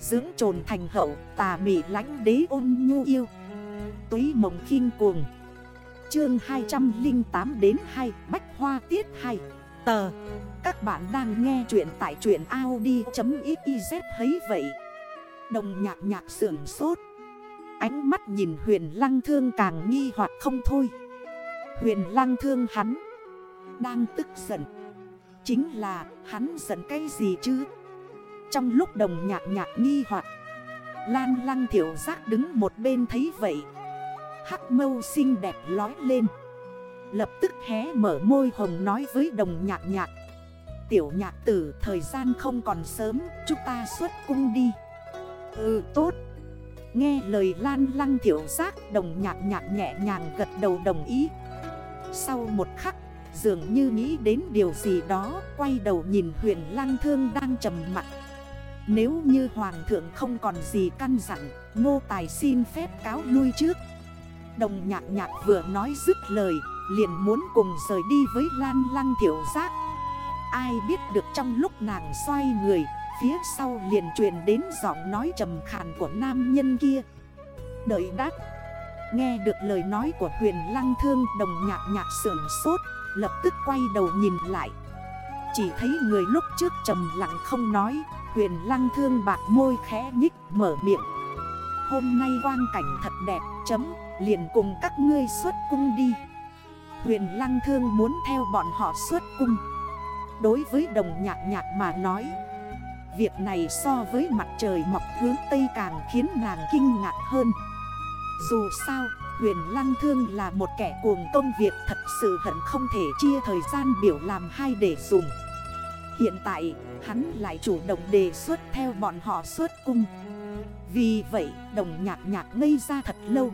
Dưỡng trồn thành hậu, tà mị lánh đế ôn nhu yêu. Túy mộng khinh cuồng. Chương 208 đến 2 Bách Hoa Tiết 2 Tờ. Các bạn đang nghe chuyện tại truyện Audi.xyz thấy vậy. Đồng nhạc nhạc sưởng sốt. Ánh mắt nhìn huyền lăng thương càng nghi hoặc không thôi. Huyền lăng thương hắn Đang tức giận. Chính là hắn giận cái gì chứ? Trong lúc đồng nhạc nhạc nghi hoặc, Lan lăng thiểu giác đứng một bên thấy vậy. Hắc mâu xinh đẹp lói lên. Lập tức hé mở môi hồng nói với đồng nhạc nhạc. Tiểu nhạc tử, thời gian không còn sớm, Chúng ta xuất cung đi. Ừ tốt. Nghe lời lan lăng thiểu giác, Đồng nhạc nhạc nhẹ nhàng gật đầu đồng ý. Sau một khắc, Dường như nghĩ đến điều gì đó, Quay đầu nhìn huyền lăng thương đang trầm mặt. Nếu như hoàng thượng không còn gì căn dặn Nô tài xin phép cáo lui trước. Đồng nhạc nhạc vừa nói dứt lời, Liền muốn cùng rời đi với lan lăng thiểu giác. Ai biết được trong lúc nàng xoay người, Phía sau liền truyền đến giọng nói trầm khàn của nam nhân kia. Đợi đắt Nghe được lời nói của huyền lăng thương, Đồng nhạc nhạc sưởng sốt, Lập tức quay đầu nhìn lại. Chỉ thấy người lúc trước trầm lặng không nói. Huyền lăng thương bạc môi khẽ nhích mở miệng. Hôm nay quang cảnh thật đẹp chấm Liền cùng các ngươi xuất cung đi. Huyền lăng thương muốn theo bọn họ xuất cung. Đối với đồng nhạc nhạc mà nói Việc này so với mặt trời mọc hướng Tây càng khiến nàng kinh ngạc hơn. Dù sao, huyền lăng thương là một kẻ cuồng công việc thật sự hận không thể chia thời gian biểu làm hai để dùng. Hiện tại, hắn lại chủ động đề xuất theo bọn họ xuất cung. Vì vậy, đồng nhạc nhạc ngây ra thật lâu.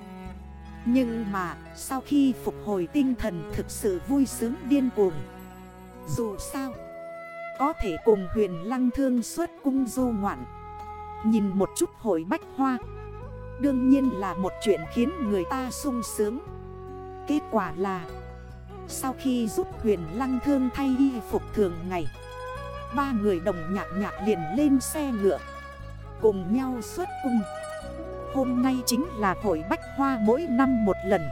Nhưng mà sau khi phục hồi tinh thần thực sự vui sướng điên cuồng Dù sao Có thể cùng huyền lăng thương xuất cung du ngoạn Nhìn một chút hội bách hoa Đương nhiên là một chuyện khiến người ta sung sướng. Kết quả là Sau khi giúp huyền lăng thương thay y phục thường ngày Ba người đồng nhạc nhạc liền lên xe ngựa. Cùng nhau xuất cung. Hôm nay chính là hội bách hoa mỗi năm một lần.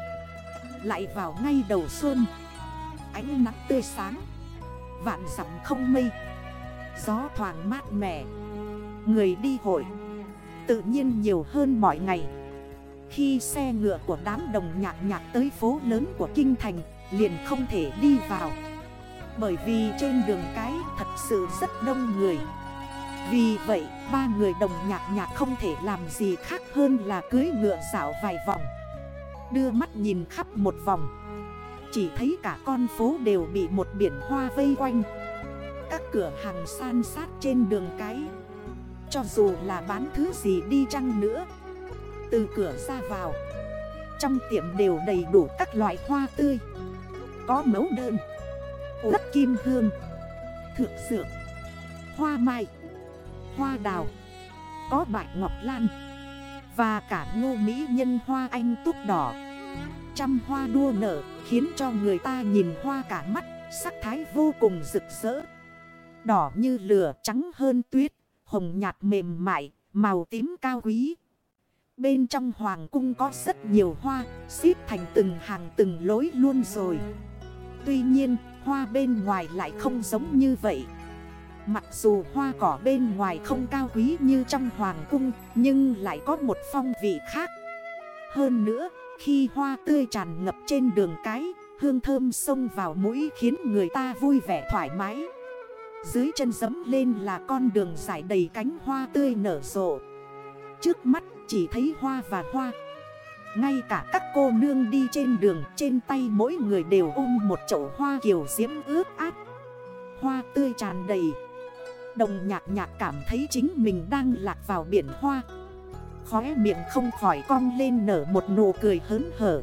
Lại vào ngay đầu xuân. Ánh nắng tươi sáng. Vạn dặm không mây. Gió thoảng mát mẻ. Người đi hội. Tự nhiên nhiều hơn mọi ngày. Khi xe ngựa của đám đồng nhạc nhạc tới phố lớn của Kinh Thành, Liền không thể đi vào. Bởi vì trên đường cái thật sự rất đông người. Vì vậy, ba người đồng nhạc nhạc không thể làm gì khác hơn là cưới ngựa dạo vài vòng. Đưa mắt nhìn khắp một vòng. Chỉ thấy cả con phố đều bị một biển hoa vây quanh. Các cửa hàng san sát trên đường cái. Cho dù là bán thứ gì đi chăng nữa, Từ cửa ra vào, Trong tiệm đều đầy đủ các loại hoa tươi. Có mấu đơn. Đất kim hương. Thượng dược. Hoa mai. Hoa đào. Có bạch ngọc lan. Và cả ngô mỹ nhân hoa anh túc đỏ. Trăm hoa đua nở khiến cho người ta nhìn hoa cả mắt, Sắc thái vô cùng rực rỡ. Đỏ như lửa, trắng hơn tuyết, Hồng nhạt mềm mại, Màu tím cao quý. Bên trong hoàng cung có rất nhiều hoa, Xếp thành từng hàng từng lối luôn rồi. Tuy nhiên hoa bên ngoài lại không giống như vậy. Mặc dù hoa cỏ bên ngoài không cao quý như trong hoàng cung, Nhưng lại có một phong vị khác. Hơn nữa, khi hoa tươi tràn ngập trên đường cái, Hương thơm xông vào mũi khiến người ta vui vẻ thoải mái. Dưới chân dấm lên là con đường dài đầy cánh hoa tươi nở rộ. Trước mắt chỉ thấy hoa và hoa ngay cả các cô nương đi trên đường Trên tay mỗi người đều ôm một chậu hoa kiều diễm ướt át. Hoa tươi tràn đầy. Đồng nhạc nhạc cảm thấy chính mình đang lạc vào biển hoa. Khóe miệng không khỏi cong lên nở một nụ cười hớn hở.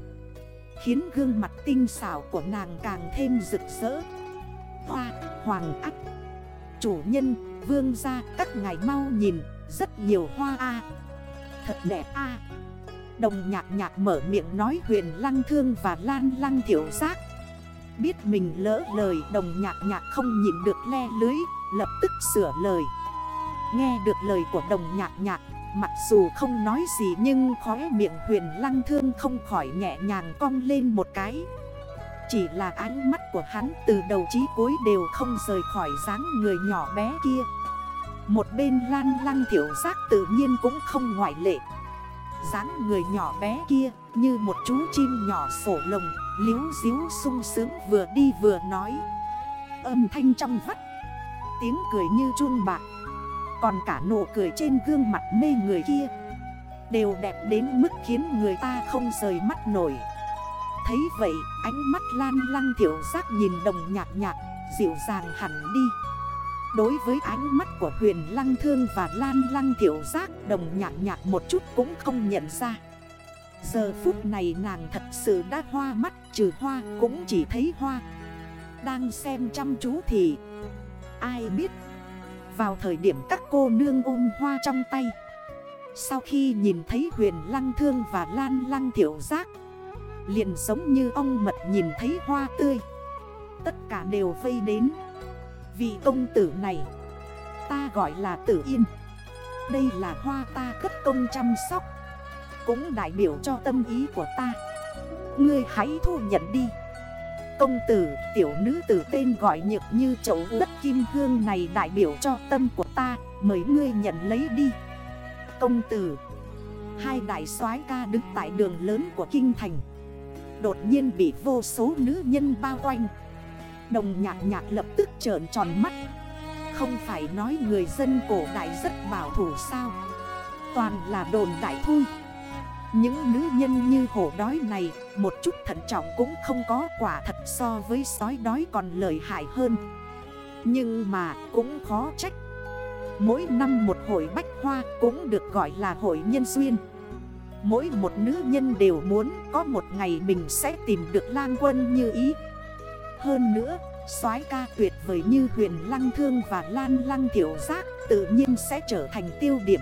Khiến gương mặt tinh xảo của nàng càng thêm rực rỡ. Hoa, hoàng ắt, Chủ nhân, vương gia, các ngài mau nhìn Rất nhiều hoa a. Thật đẹp a. Đồng nhạc nhạc mở miệng nói huyền lăng thương và lan lăng thiểu giác. Biết mình lỡ lời, đồng nhạc nhạc không nhìn được le lưới, Lập tức sửa lời. Nghe được lời của đồng nhạc nhạc, Mặc dù không nói gì nhưng khóe miệng huyền lăng thương không khỏi nhẹ nhàng cong lên một cái. Chỉ là ánh mắt của hắn từ đầu chí cuối đều không rời khỏi dáng người nhỏ bé kia. Một bên lan lăng thiểu giác tự nhiên cũng không ngoại lệ dáng người nhỏ bé kia, như một chú chim nhỏ sổ lồng Liếu díu sung sướng vừa đi vừa nói. Âm thanh trong vắt, Tiếng cười như chuông bạc, Còn cả nụ cười trên gương mặt mê người kia, Đều đẹp đến mức khiến người ta không rời mắt nổi. Thấy vậy, ánh mắt lan lăng thiểu giác nhìn đồng nhạc nhạc, Dịu dàng hẳn đi. Đối với ánh mắt của huyền lăng thương và lan lăng thiểu giác, Đồng nhạc nhạc một chút cũng không nhận ra. Giờ phút này nàng thật sự đã hoa mắt, Trừ hoa cũng chỉ thấy hoa. Đang xem chăm chú thì Ai biết. Vào thời điểm các cô nương ôm hoa trong tay, Sau khi nhìn thấy huyền lăng thương và lan lăng thiểu giác, Liền giống như ông mật nhìn thấy hoa tươi. Tất cả đều vây đến vì công tử này, Ta gọi là tử yên. Đây là hoa ta cất công chăm sóc, Cũng đại biểu cho tâm ý của ta. Ngươi hãy thu nhận đi. Công tử, tiểu nữ tử tên gọi nhược như chậu đất kim hương này đại biểu cho tâm của ta, Mời ngươi nhận lấy đi. Công tử, Hai đại soái ca đứng tại đường lớn của kinh thành, Đột nhiên bị vô số nữ nhân bao quanh. Đồng nhạc nhạc lập tức trợn tròn mắt. Không phải nói người dân cổ đại rất bảo thủ sao? Toàn là đồn đại thôi. Những nữ nhân như hổ đói này, Một chút thận trọng cũng không có quả thật so với sói đói còn lợi hại hơn. Nhưng mà cũng khó trách. Mỗi năm một hội bách hoa cũng được gọi là hội nhân duyên. Mỗi một nữ nhân đều muốn có một ngày mình sẽ tìm được lang quân như ý hơn nữa, soái ca tuyệt vời như huyền lăng thương và lan lăng tiểu giác tự nhiên sẽ trở thành tiêu điểm.